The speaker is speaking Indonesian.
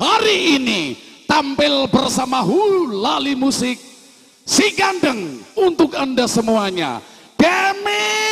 hari ini tampil bersama Hulali Musik si gandeng untuk anda semuanya. Gaming